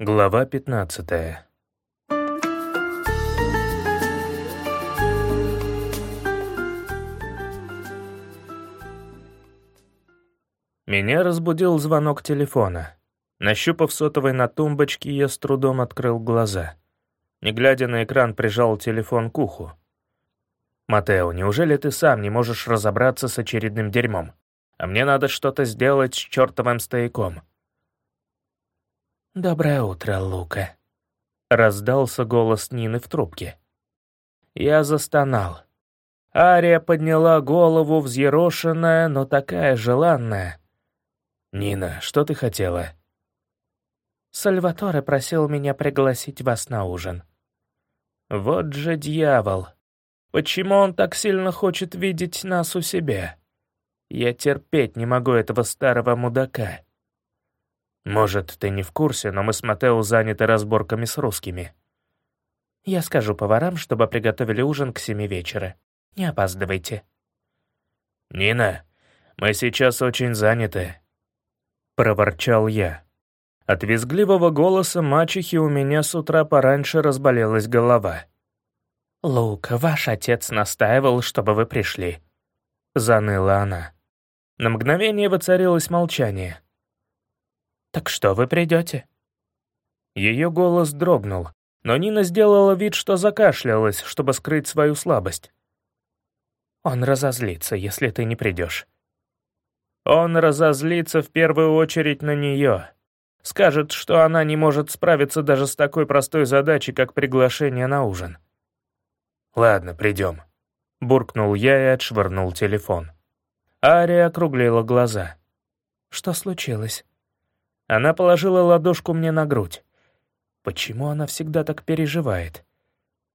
Глава 15 Меня разбудил звонок телефона. Нащупав сотовый на тумбочке, я с трудом открыл глаза. Не глядя на экран, прижал телефон к уху. «Матео, неужели ты сам не можешь разобраться с очередным дерьмом? А мне надо что-то сделать с чертовым стояком». «Доброе утро, Лука», — раздался голос Нины в трубке. Я застонал. Ария подняла голову, взъерошенная, но такая желанная. «Нина, что ты хотела?» «Сальваторе просил меня пригласить вас на ужин». «Вот же дьявол! Почему он так сильно хочет видеть нас у себя? Я терпеть не могу этого старого мудака». «Может, ты не в курсе, но мы с Матео заняты разборками с русскими». «Я скажу поварам, чтобы приготовили ужин к семи вечера. Не опаздывайте». «Нина, мы сейчас очень заняты», — проворчал я. От визгливого голоса мачехи у меня с утра пораньше разболелась голова. «Лук, ваш отец настаивал, чтобы вы пришли», — заныла она. На мгновение воцарилось молчание. «Так что вы придете?» Ее голос дрогнул, но Нина сделала вид, что закашлялась, чтобы скрыть свою слабость. «Он разозлится, если ты не придешь». Он разозлится в первую очередь на нее. Скажет, что она не может справиться даже с такой простой задачей, как приглашение на ужин. «Ладно, придем», — буркнул я и отшвырнул телефон. Ария округлила глаза. «Что случилось?» Она положила ладошку мне на грудь. Почему она всегда так переживает?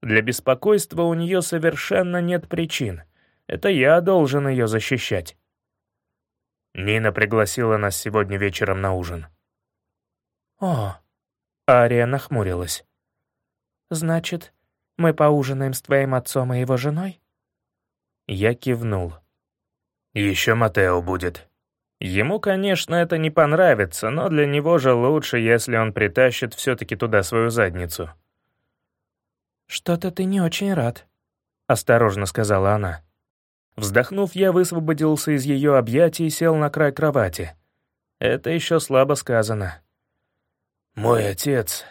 Для беспокойства у нее совершенно нет причин. Это я должен ее защищать. Нина пригласила нас сегодня вечером на ужин. «О!» Ария нахмурилась. «Значит, мы поужинаем с твоим отцом и его женой?» Я кивнул. «Еще Матео будет», Ему, конечно, это не понравится, но для него же лучше, если он притащит все-таки туда свою задницу. «Что-то ты не очень рад», — осторожно сказала она. Вздохнув, я высвободился из ее объятий и сел на край кровати. Это еще слабо сказано. «Мой отец,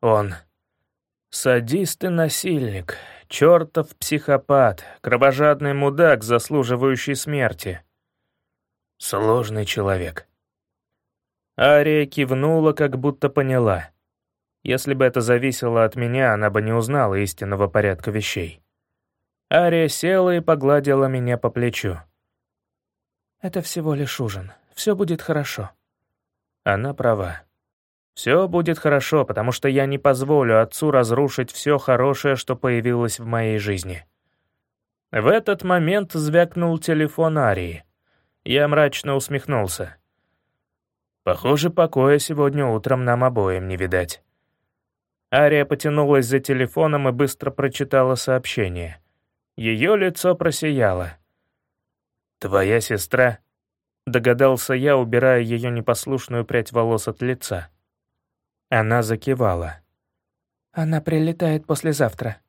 он...» Садист и насильник, чертов психопат, кровожадный мудак, заслуживающий смерти. Сложный человек. Ария кивнула, как будто поняла. Если бы это зависело от меня, она бы не узнала истинного порядка вещей. Ария села и погладила меня по плечу. «Это всего лишь ужин. Все будет хорошо». Она права. Все будет хорошо, потому что я не позволю отцу разрушить все хорошее, что появилось в моей жизни. В этот момент звякнул телефон Арии. Я мрачно усмехнулся. Похоже, покоя сегодня утром нам обоим не видать. Ария потянулась за телефоном и быстро прочитала сообщение. Ее лицо просияло. «Твоя сестра?» — догадался я, убирая ее непослушную прядь волос от лица. Она закивала. «Она прилетает послезавтра»,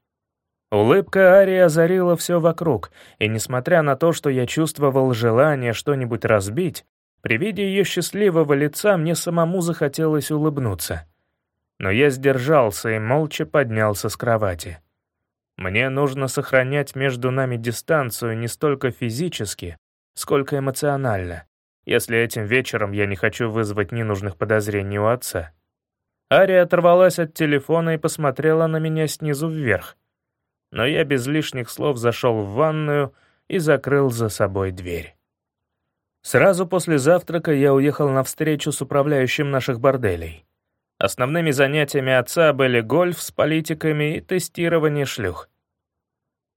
Улыбка Арии озарила все вокруг, и несмотря на то, что я чувствовал желание что-нибудь разбить, при виде ее счастливого лица мне самому захотелось улыбнуться. Но я сдержался и молча поднялся с кровати. Мне нужно сохранять между нами дистанцию не столько физически, сколько эмоционально, если этим вечером я не хочу вызвать ненужных подозрений у отца. Ария оторвалась от телефона и посмотрела на меня снизу вверх но я без лишних слов зашел в ванную и закрыл за собой дверь. Сразу после завтрака я уехал на встречу с управляющим наших борделей. Основными занятиями отца были гольф с политиками и тестирование шлюх.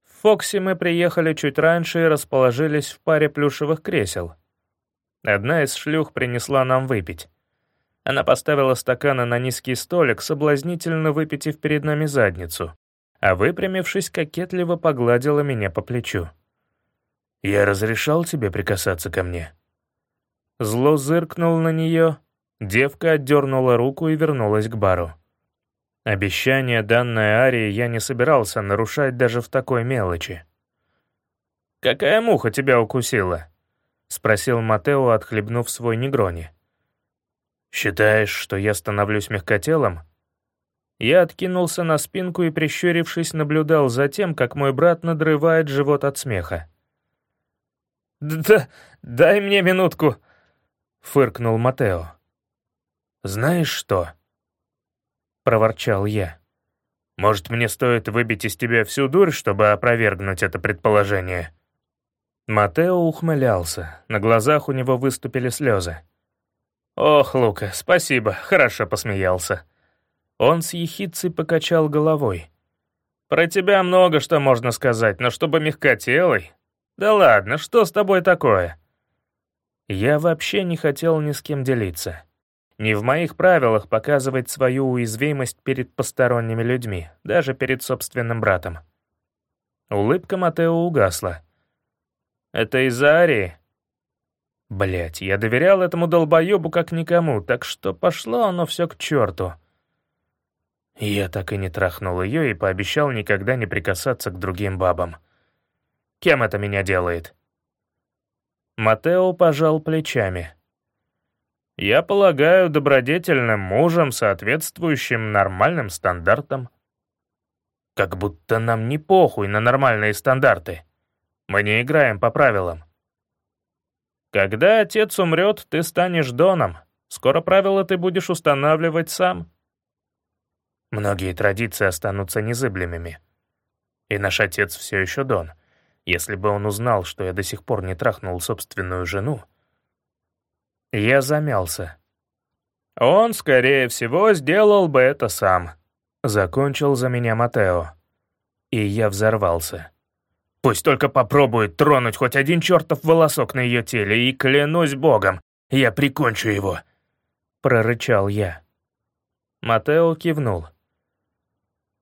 В Фоксе мы приехали чуть раньше и расположились в паре плюшевых кресел. Одна из шлюх принесла нам выпить. Она поставила стаканы на низкий столик, соблазнительно выпитив перед нами задницу а выпрямившись, кокетливо погладила меня по плечу. «Я разрешал тебе прикасаться ко мне?» Зло зыркнул на нее. Девка отдернула руку и вернулась к бару. Обещание, данное Арии, я не собирался нарушать даже в такой мелочи. «Какая муха тебя укусила?» — спросил Матео, отхлебнув свой негрони. «Считаешь, что я становлюсь мягкотелым?» Я откинулся на спинку и, прищурившись, наблюдал за тем, как мой брат надрывает живот от смеха. «Да, дай мне минутку», — фыркнул Матео. «Знаешь что?» — проворчал я. «Может, мне стоит выбить из тебя всю дурь, чтобы опровергнуть это предположение?» Матео ухмылялся, на глазах у него выступили слезы. «Ох, Лука, спасибо, хорошо посмеялся». Он с ехидцей покачал головой. «Про тебя много что можно сказать, но чтобы мягкотелый? Да ладно, что с тобой такое?» Я вообще не хотел ни с кем делиться. Не в моих правилах показывать свою уязвимость перед посторонними людьми, даже перед собственным братом. Улыбка Матео угасла. «Это из-за Арии?» Блять, я доверял этому долбоебу как никому, так что пошло оно все к черту. Я так и не трахнул ее и пообещал никогда не прикасаться к другим бабам. Кем это меня делает? Матео пожал плечами. Я полагаю, добродетельным мужем, соответствующим нормальным стандартам. Как будто нам не похуй на нормальные стандарты. Мы не играем по правилам. Когда отец умрет, ты станешь доном. Скоро правила ты будешь устанавливать сам. Многие традиции останутся незыблемыми. И наш отец все еще Дон. Если бы он узнал, что я до сих пор не трахнул собственную жену... Я замялся. Он, скорее всего, сделал бы это сам. Закончил за меня Матео. И я взорвался. Пусть только попробует тронуть хоть один чертов волосок на ее теле, и клянусь богом, я прикончу его. Прорычал я. Матео кивнул.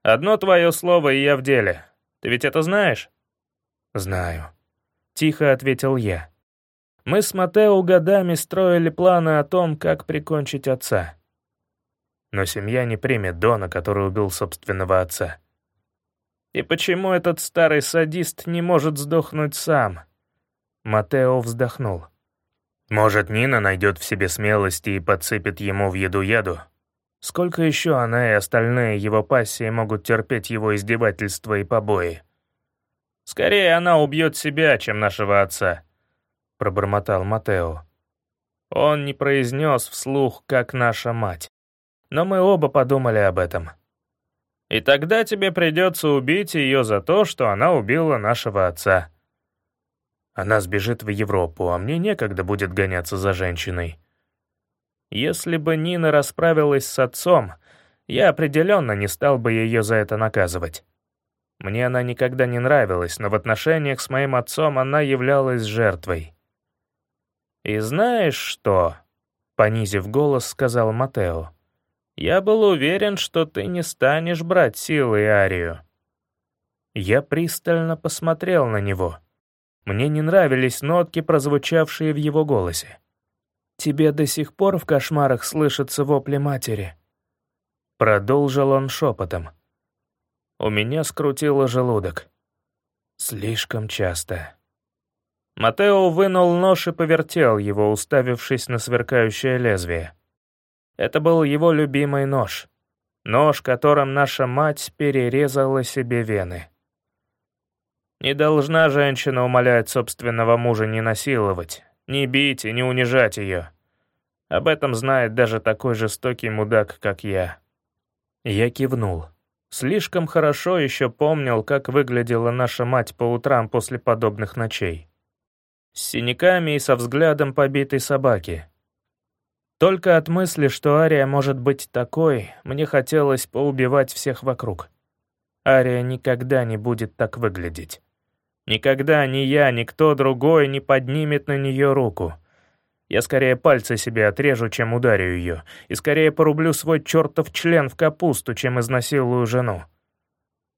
Одно твое слово, и я в деле. Ты ведь это знаешь?» «Знаю», — тихо ответил я. Мы с Матео годами строили планы о том, как прикончить отца. Но семья не примет Дона, который убил собственного отца. И почему этот старый садист не может сдохнуть сам? Матео вздохнул. Может, Нина найдет в себе смелости и подсыпет ему в еду яду? Сколько еще она и остальные его пассии могут терпеть его издевательства и побои? «Скорее она убьет себя, чем нашего отца», — пробормотал Матео. Он не произнес вслух, как наша мать. Но мы оба подумали об этом. «И тогда тебе придется убить ее за то, что она убила нашего отца». Она сбежит в Европу, а мне некогда будет гоняться за женщиной. Если бы Нина расправилась с отцом, я определенно не стал бы ее за это наказывать. Мне она никогда не нравилась, но в отношениях с моим отцом она являлась жертвой. «И знаешь что?» — понизив голос, сказал Матео. «Я был уверен, что ты не станешь брать силой Арию». Я пристально посмотрел на него. Мне не нравились нотки, прозвучавшие в его голосе. Тебе до сих пор в кошмарах слышатся вопли матери?» Продолжил он шепотом. У меня скрутило желудок. Слишком часто. Матео вынул нож и повертел его, уставившись на сверкающее лезвие. Это был его любимый нож. Нож, которым наша мать перерезала себе вены. Не должна женщина умолять собственного мужа не насиловать, не бить и не унижать ее. Об этом знает даже такой жестокий мудак, как я. Я кивнул. Слишком хорошо еще помнил, как выглядела наша мать по утрам после подобных ночей. С синяками и со взглядом побитой собаки. Только от мысли, что Ария может быть такой, мне хотелось поубивать всех вокруг. Ария никогда не будет так выглядеть. Никогда ни я, ни кто другой не поднимет на нее руку. Я скорее пальцы себе отрежу, чем ударю ее, и скорее порублю свой чертов член в капусту, чем изнасилую жену.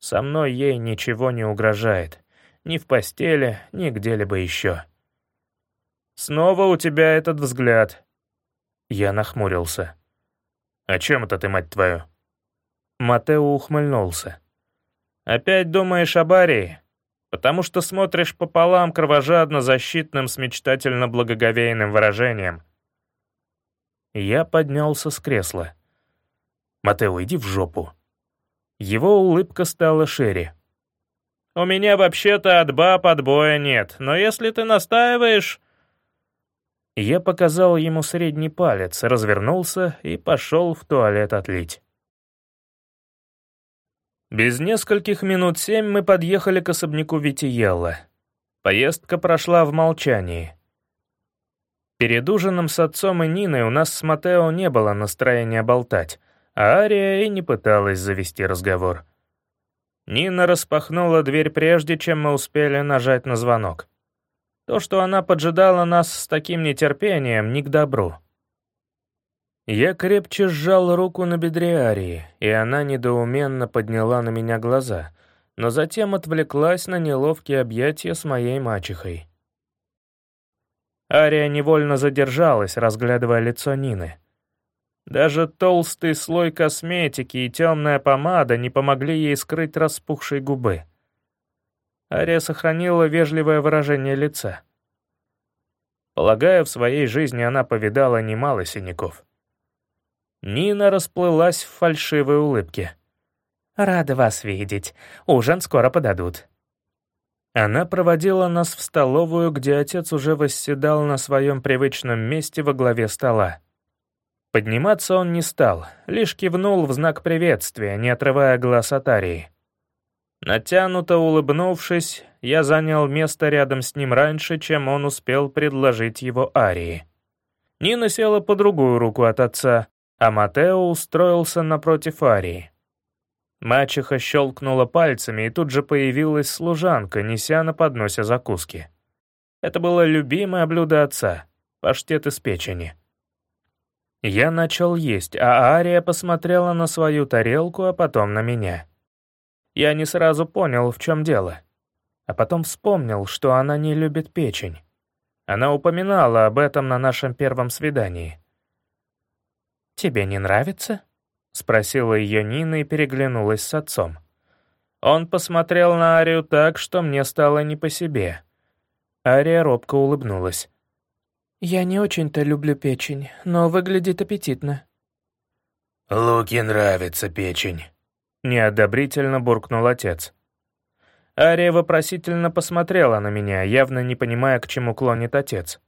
Со мной ей ничего не угрожает. Ни в постели, ни где-либо еще. Снова у тебя этот взгляд. Я нахмурился. «О чем это ты, мать твою?» Матео ухмыльнулся. «Опять думаешь об Арии? Потому что смотришь пополам кровожадно-защитным с мечтательно-благоговейным выражением». Я поднялся с кресла. «Матео, иди в жопу». Его улыбка стала шире. «У меня вообще-то от баб отбоя нет, но если ты настаиваешь...» Я показал ему средний палец, развернулся и пошел в туалет отлить. Без нескольких минут семь мы подъехали к особняку Витиелла. Поездка прошла в молчании. Перед ужином с отцом и Ниной у нас с Матео не было настроения болтать, а Ария и не пыталась завести разговор. Нина распахнула дверь прежде, чем мы успели нажать на звонок. То, что она поджидала нас с таким нетерпением, не к добру. Я крепче сжал руку на бедре Арии, и она недоуменно подняла на меня глаза, но затем отвлеклась на неловкие объятия с моей мачехой. Ария невольно задержалась, разглядывая лицо Нины. Даже толстый слой косметики и темная помада не помогли ей скрыть распухшие губы. Ария сохранила вежливое выражение лица. Полагаю, в своей жизни она повидала немало синяков. Нина расплылась в фальшивой улыбке. «Рада вас видеть. Ужин скоро подадут». Она проводила нас в столовую, где отец уже восседал на своем привычном месте во главе стола. Подниматься он не стал, лишь кивнул в знак приветствия, не отрывая глаз от Арии. Натянуто улыбнувшись, я занял место рядом с ним раньше, чем он успел предложить его Арии. Нина села по другую руку от отца, а Матео устроился напротив Арии. Мачеха щелкнула пальцами, и тут же появилась служанка, неся на подносе закуски. Это было любимое блюдо отца — паштет из печени. Я начал есть, а Ария посмотрела на свою тарелку, а потом на меня. Я не сразу понял, в чем дело. А потом вспомнил, что она не любит печень. Она упоминала об этом на нашем первом свидании. «Тебе не нравится?» — спросила ее Нина и переглянулась с отцом. Он посмотрел на Арию так, что мне стало не по себе. Ария робко улыбнулась. «Я не очень-то люблю печень, но выглядит аппетитно». «Луке нравится печень», — неодобрительно буркнул отец. Ария вопросительно посмотрела на меня, явно не понимая, к чему клонит отец.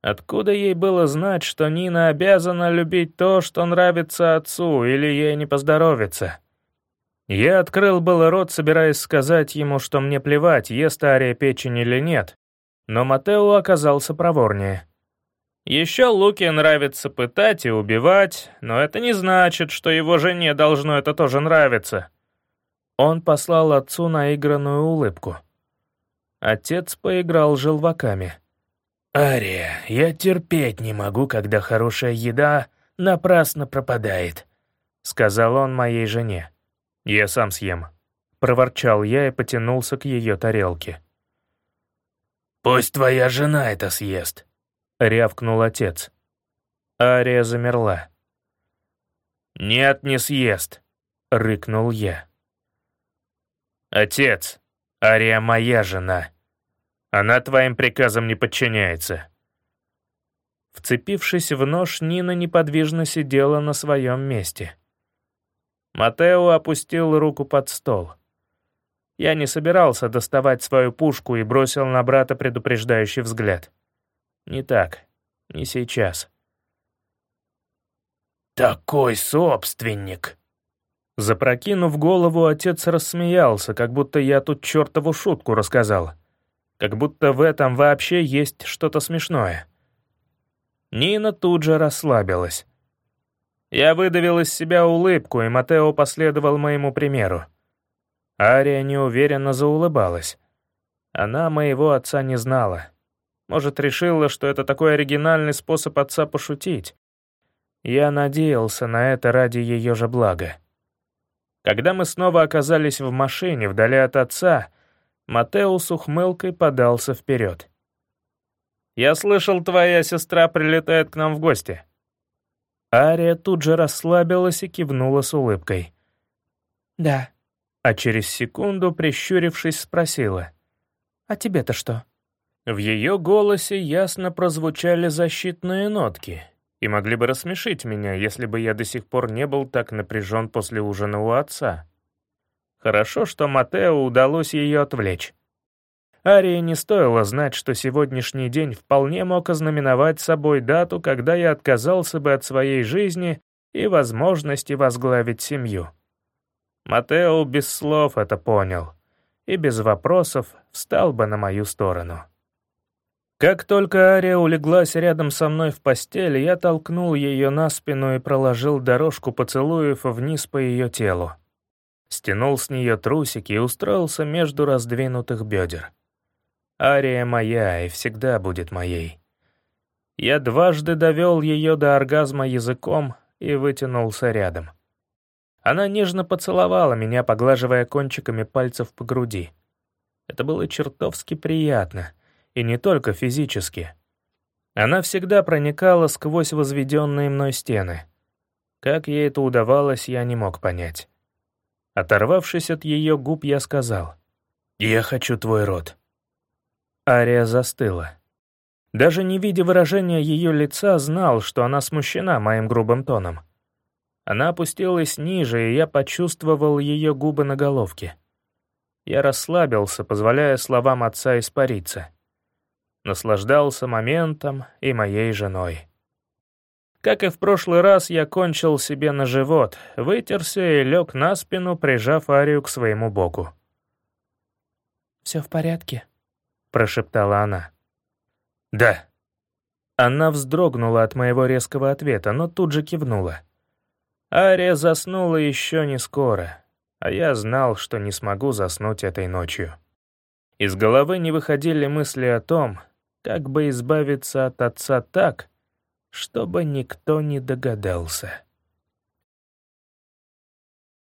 Откуда ей было знать, что Нина обязана любить то, что нравится отцу, или ей не поздоровится? Я открыл было рот, собираясь сказать ему, что мне плевать, ест Ария печень или нет, но Матео оказался проворнее. Еще Луке нравится пытать и убивать, но это не значит, что его жене должно это тоже нравиться. Он послал отцу наигранную улыбку. Отец поиграл желваками. «Ария, я терпеть не могу, когда хорошая еда напрасно пропадает», — сказал он моей жене. «Я сам съем», — проворчал я и потянулся к ее тарелке. «Пусть твоя жена это съест», — рявкнул отец. Ария замерла. «Нет, не съест», — рыкнул я. «Отец, Ария моя жена», она твоим приказам не подчиняется». Вцепившись в нож, Нина неподвижно сидела на своем месте. Матео опустил руку под стол. Я не собирался доставать свою пушку и бросил на брата предупреждающий взгляд. Не так, не сейчас. «Такой собственник!» Запрокинув голову, отец рассмеялся, как будто я тут чертову шутку рассказал как будто в этом вообще есть что-то смешное. Нина тут же расслабилась. Я выдавил из себя улыбку, и Матео последовал моему примеру. Ария неуверенно заулыбалась. Она моего отца не знала. Может, решила, что это такой оригинальный способ отца пошутить. Я надеялся на это ради ее же блага. Когда мы снова оказались в машине вдали от отца, Матео с ухмылкой подался вперед. «Я слышал, твоя сестра прилетает к нам в гости. Ария тут же расслабилась и кивнула с улыбкой. «Да». А через секунду, прищурившись, спросила. «А тебе-то что?» В ее голосе ясно прозвучали защитные нотки и могли бы рассмешить меня, если бы я до сих пор не был так напряжен после ужина у отца. Хорошо, что Матео удалось ее отвлечь. Арии не стоило знать, что сегодняшний день вполне мог ознаменовать собой дату, когда я отказался бы от своей жизни и возможности возглавить семью. Матео без слов это понял и без вопросов встал бы на мою сторону. Как только Ария улеглась рядом со мной в постели, я толкнул ее на спину и проложил дорожку поцелуев вниз по ее телу. Стянул с нее трусики и устроился между раздвинутых бедер. Ария моя и всегда будет моей. Я дважды довел ее до оргазма языком и вытянулся рядом. Она нежно поцеловала меня, поглаживая кончиками пальцев по груди. Это было чертовски приятно, и не только физически. Она всегда проникала сквозь возведенные мной стены. Как ей это удавалось, я не мог понять. Оторвавшись от ее губ, я сказал, «Я хочу твой рот». Ария застыла. Даже не видя выражения ее лица, знал, что она смущена моим грубым тоном. Она опустилась ниже, и я почувствовал ее губы на головке. Я расслабился, позволяя словам отца испариться. Наслаждался моментом и моей женой. Как и в прошлый раз, я кончил себе на живот, вытерся и лег на спину, прижав Арию к своему боку. «Все в порядке?» — прошептала она. «Да». Она вздрогнула от моего резкого ответа, но тут же кивнула. Ария заснула еще не скоро, а я знал, что не смогу заснуть этой ночью. Из головы не выходили мысли о том, как бы избавиться от отца так, чтобы никто не догадался.